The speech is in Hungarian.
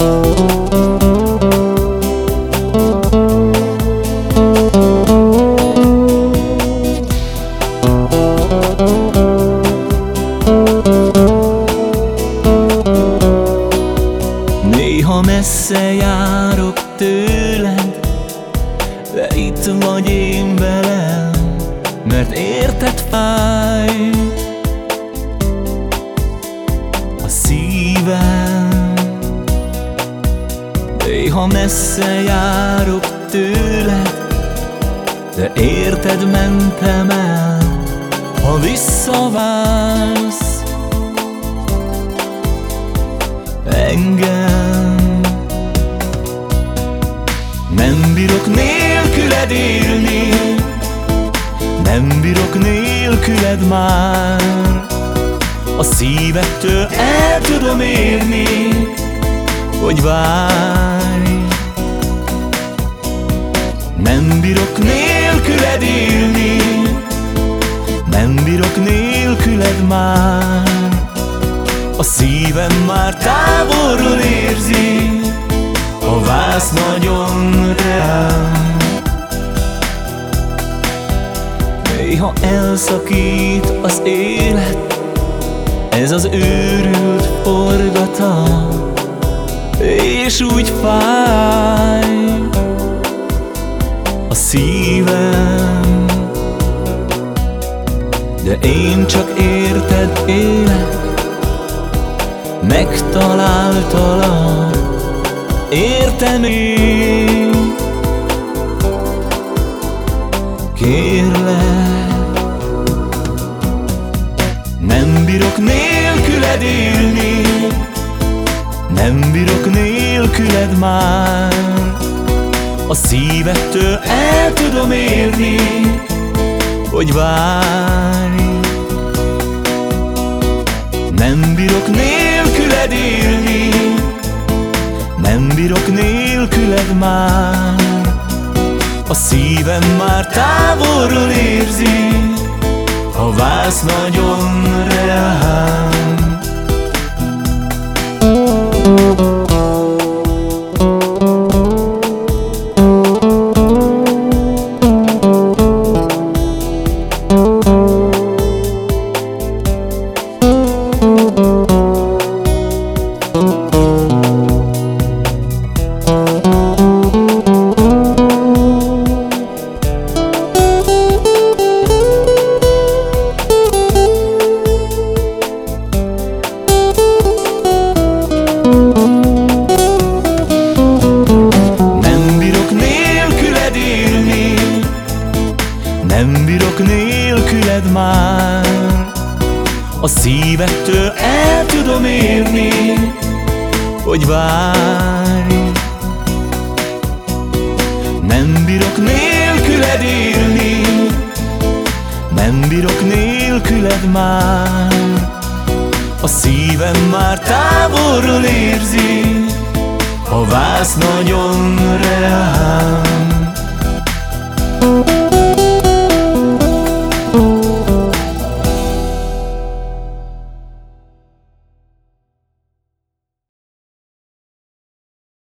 Néha messze járok tőled De itt vagy én velem Mert érted fáj? A szívem Néha messze járok tőled De érted mentem el Ha visszaválsz engem Nem bírok nélküled élni Nem bírok nélküled már. A szívettől el tudom érni Hogy várj nélküled már. A szívem már távolról érzi A vász nagyon reál. Néha elszakít az élet Ez az őrült forgatam És úgy fáj. A szívem De én csak érted élek Megtaláltalak, én. Kérlek Nem bírok nélküled élni. Nem bírok nélküled már. A szívettől el tudom érni Hogy várj már. A szívem már távolról érzi A vász nagyon reál Bírok nélküled már. A szívettől el tudom érni Hogy várj. Nem bírok nélküled élni Nem bírok nélküled már. A szívem már távolról érzi A vász nagyon reál